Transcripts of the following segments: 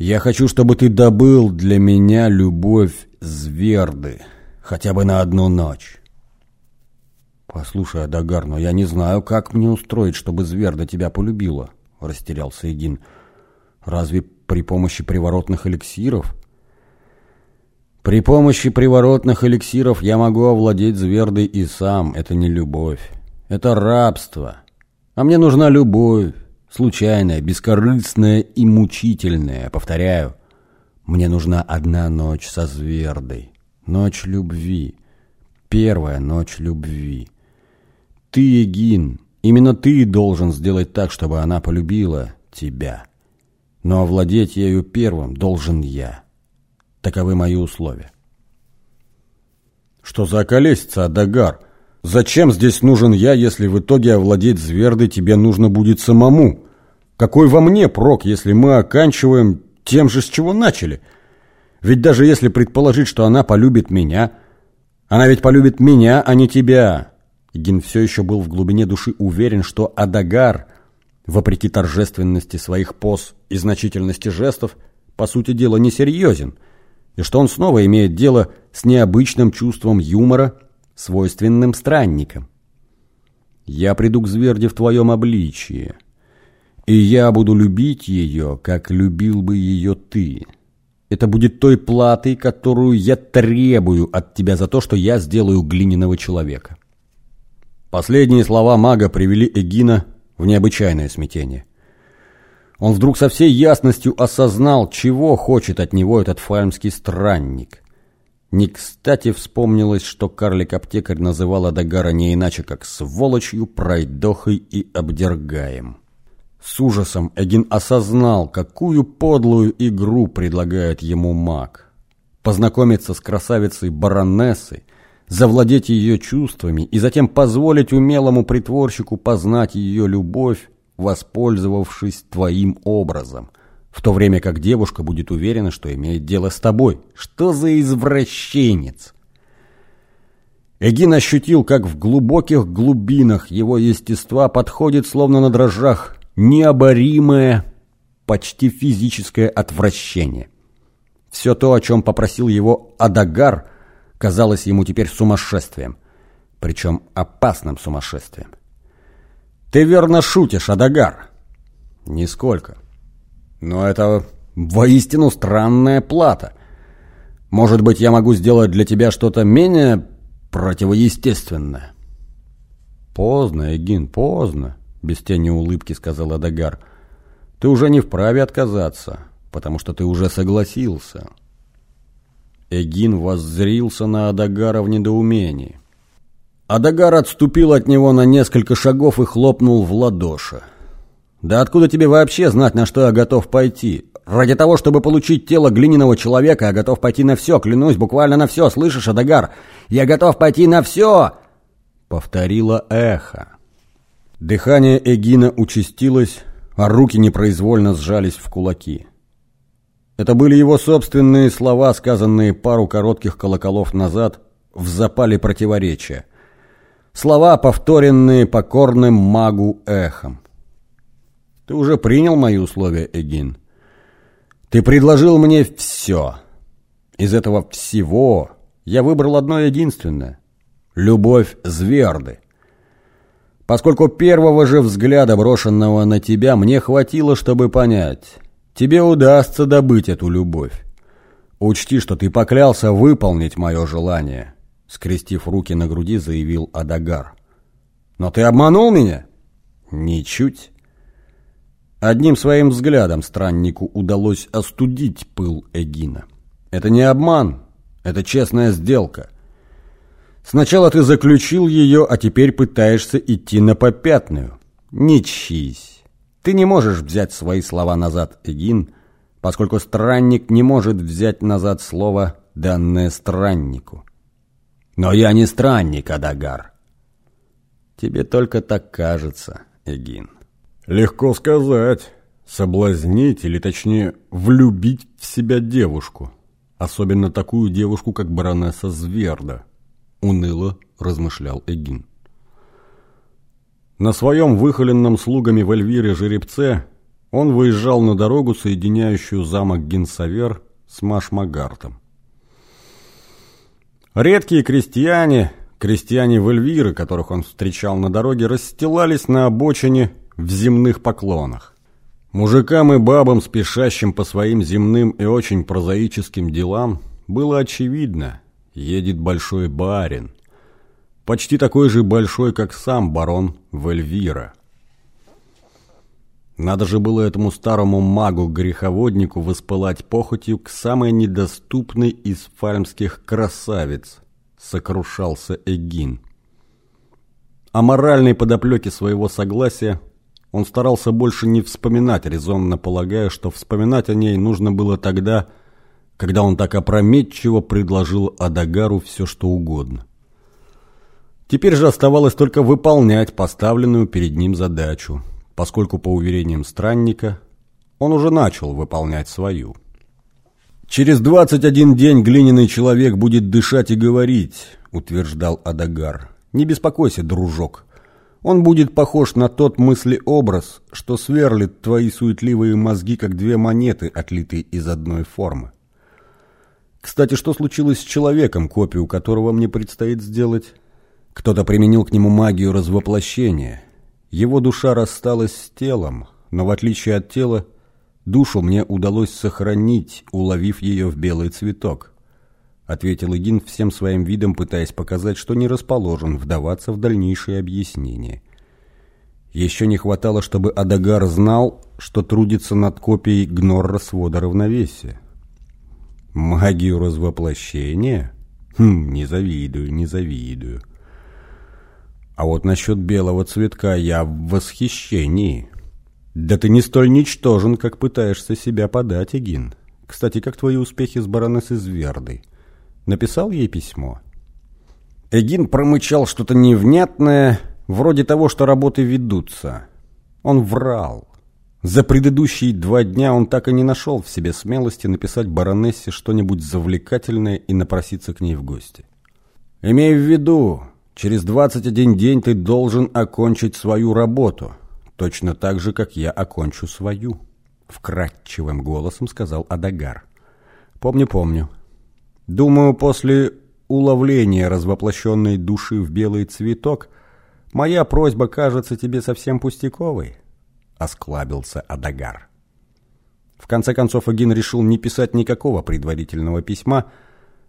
Я хочу, чтобы ты добыл для меня любовь Зверды, хотя бы на одну ночь. «Послушай, Адагар, но я не знаю, как мне устроить, чтобы Зверда тебя полюбила», — растерялся Эдин. «Разве при помощи приворотных эликсиров?» «При помощи приворотных эликсиров я могу овладеть Звердой и сам. Это не любовь. Это рабство. А мне нужна любовь. Случайная, бескорыстная и мучительная. Повторяю, мне нужна одна ночь со Звердой. Ночь любви. Первая ночь любви. Ты, Эгин, именно ты должен сделать так, чтобы она полюбила тебя. Но овладеть ею первым должен я. Таковы мои условия. Что за околесица, Адагар? Зачем здесь нужен я, если в итоге овладеть Звердой тебе нужно будет самому? Какой во мне прок, если мы оканчиваем тем же, с чего начали? Ведь даже если предположить, что она полюбит меня, она ведь полюбит меня, а не тебя. Гин все еще был в глубине души уверен, что Адагар, вопреки торжественности своих поз и значительности жестов, по сути дела несерьезен, и что он снова имеет дело с необычным чувством юмора, свойственным странникам. «Я приду к Зверде в твоем обличии, и я буду любить ее, как любил бы ее ты. Это будет той платой, которую я требую от тебя за то, что я сделаю глиняного человека». Последние слова мага привели Эгина в необычайное смятение. Он вдруг со всей ясностью осознал, чего хочет от него этот фальмский странник. Не кстати вспомнилось, что карлик-аптекарь называл Адагара не иначе, как сволочью, пройдохой и обдергаем. С ужасом Эгин осознал, какую подлую игру предлагает ему маг. Познакомиться с красавицей-баронессой, завладеть ее чувствами и затем позволить умелому притворщику познать ее любовь, воспользовавшись твоим образом, в то время как девушка будет уверена, что имеет дело с тобой. Что за извращенец? Эгин ощутил, как в глубоких глубинах его естества подходит, словно на дрожжах, необоримое, почти физическое отвращение. Все то, о чем попросил его Адагар – казалось ему теперь сумасшествием, причем опасным сумасшествием. «Ты верно шутишь, Адагар?» «Нисколько. Но это воистину странная плата. Может быть, я могу сделать для тебя что-то менее противоестественное?» «Поздно, Эгин, поздно», — без тени улыбки сказал Адагар. «Ты уже не вправе отказаться, потому что ты уже согласился». Эгин воззрился на Адагара в недоумении. Адагар отступил от него на несколько шагов и хлопнул в ладоши. «Да откуда тебе вообще знать, на что я готов пойти? Ради того, чтобы получить тело глиняного человека, я готов пойти на все, клянусь, буквально на все, слышишь, Адагар? Я готов пойти на все!» Повторило эхо. Дыхание Эгина участилось, а руки непроизвольно сжались в кулаки. Это были его собственные слова, сказанные пару коротких колоколов назад в запале противоречия. Слова, повторенные покорным магу эхом. «Ты уже принял мои условия, Эгин? Ты предложил мне все. Из этого всего я выбрал одно единственное — любовь Зверды. Поскольку первого же взгляда, брошенного на тебя, мне хватило, чтобы понять — Тебе удастся добыть эту любовь. Учти, что ты поклялся выполнить мое желание, скрестив руки на груди, заявил Адагар. Но ты обманул меня? Ничуть. Одним своим взглядом страннику удалось остудить пыл Эгина. Это не обман, это честная сделка. Сначала ты заключил ее, а теперь пытаешься идти на попятную. Не чись. Ты не можешь взять свои слова назад, Эгин, поскольку странник не может взять назад слово, данное страннику. Но я не странник, Адагар. Тебе только так кажется, Эгин. Легко сказать. Соблазнить, или точнее, влюбить в себя девушку. Особенно такую девушку, как баронесса Зверда. Уныло размышлял Эгин. На своем выхоленном слугами в Эльвире жеребце он выезжал на дорогу, соединяющую замок Генсавер с Машмагартом. Редкие крестьяне, крестьяне в Эльвиры, которых он встречал на дороге, расстилались на обочине в земных поклонах. Мужикам и бабам, спешащим по своим земным и очень прозаическим делам, было очевидно, едет большой барин, почти такой же большой, как сам барон Вельвира. Надо же было этому старому магу-греховоднику воспылать похотью к самой недоступной из фальмских красавиц, сокрушался Эгин. О моральной подоплеке своего согласия он старался больше не вспоминать, резонно полагая, что вспоминать о ней нужно было тогда, когда он так опрометчиво предложил Адагару все, что угодно. Теперь же оставалось только выполнять поставленную перед ним задачу – поскольку, по уверениям странника, он уже начал выполнять свою. «Через 21 день глиняный человек будет дышать и говорить», — утверждал Адагар. «Не беспокойся, дружок. Он будет похож на тот мыслеобраз, что сверлит твои суетливые мозги, как две монеты, отлитые из одной формы. Кстати, что случилось с человеком, копию которого мне предстоит сделать? Кто-то применил к нему магию развоплощения, его душа рассталась с телом, но в отличие от тела, душу мне удалось сохранить, уловив ее в белый цветок. Ответил Игин всем своим видом, пытаясь показать, что не расположен вдаваться в дальнейшие объяснения. Еще не хватало, чтобы Адагар знал, что трудится над копией гнорра свода равновесия. Магию развоплощения? Хм, не завидую, не завидую. А вот насчет белого цветка я в восхищении. Да ты не столь ничтожен, как пытаешься себя подать, Эгин. Кстати, как твои успехи с баронессой Звердой? Написал ей письмо? Эгин промычал что-то невнятное, вроде того, что работы ведутся. Он врал. За предыдущие два дня он так и не нашел в себе смелости написать баронессе что-нибудь завлекательное и напроситься к ней в гости. «Имей в виду, Через 21 день ты должен окончить свою работу, точно так же, как я окончу свою», — вкрадчивым голосом сказал Адагар. «Помню, помню. Думаю, после уловления развоплощенной души в белый цветок моя просьба кажется тебе совсем пустяковой», — осклабился Адагар. В конце концов, Агин решил не писать никакого предварительного письма,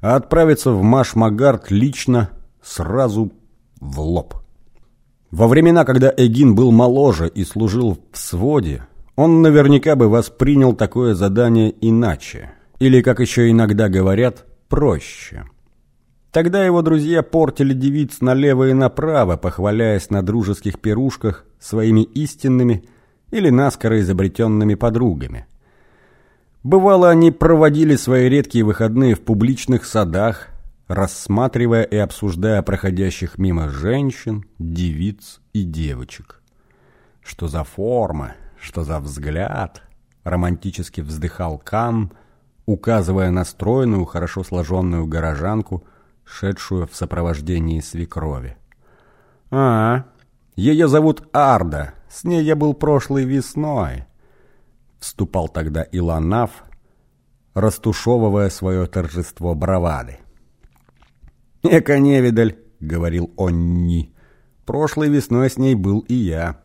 а отправиться в Маш-Магард лично сразу в лоб. Во времена, когда Эгин был моложе и служил в своде, он наверняка бы воспринял такое задание иначе, или, как еще иногда говорят, проще. Тогда его друзья портили девиц налево и направо, похваляясь на дружеских пирушках своими истинными или наскоро изобретенными подругами. Бывало, они проводили свои редкие выходные в публичных садах, рассматривая и обсуждая проходящих мимо женщин, девиц и девочек. Что за форма, что за взгляд, романтически вздыхал Кан, указывая на стройную, хорошо сложенную горожанку, шедшую в сопровождении свекрови. «А, ее зовут Арда, с ней я был прошлой весной», вступал тогда Иланав, растушевывая свое торжество бравады. «Эка невидаль», — говорил Онни. «Прошлой весной с ней был и я».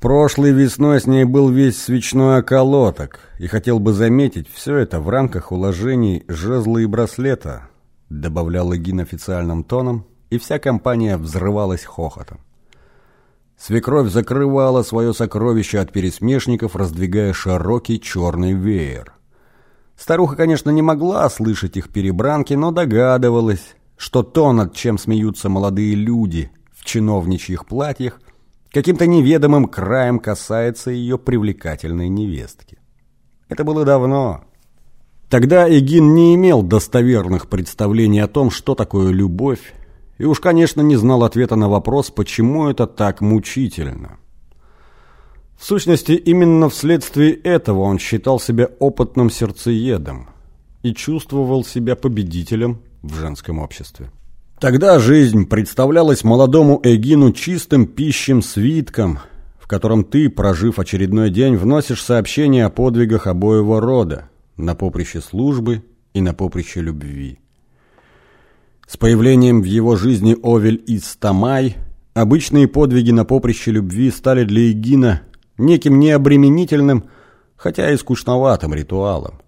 Прошлой весной с ней был весь свечной околоток, и хотел бы заметить все это в рамках уложений жезла и браслета, добавлял Игин официальным тоном, и вся компания взрывалась хохотом. Свекровь закрывала свое сокровище от пересмешников, раздвигая широкий черный веер. Старуха, конечно, не могла слышать их перебранки, но догадывалась, что то, над чем смеются молодые люди в чиновничьих платьях, каким-то неведомым краем касается ее привлекательной невестки. Это было давно. Тогда Эгин не имел достоверных представлений о том, что такое любовь, и уж, конечно, не знал ответа на вопрос, почему это так мучительно. В сущности, именно вследствие этого он считал себя опытным сердцеедом и чувствовал себя победителем в женском обществе. Тогда жизнь представлялась молодому Эгину чистым пищем свитком, в котором ты, прожив очередной день, вносишь сообщение о подвигах обоего рода на поприще службы и на поприще любви. С появлением в его жизни Овель и Стамай обычные подвиги на поприще любви стали для Егина неким необременительным, хотя и скучноватым ритуалом.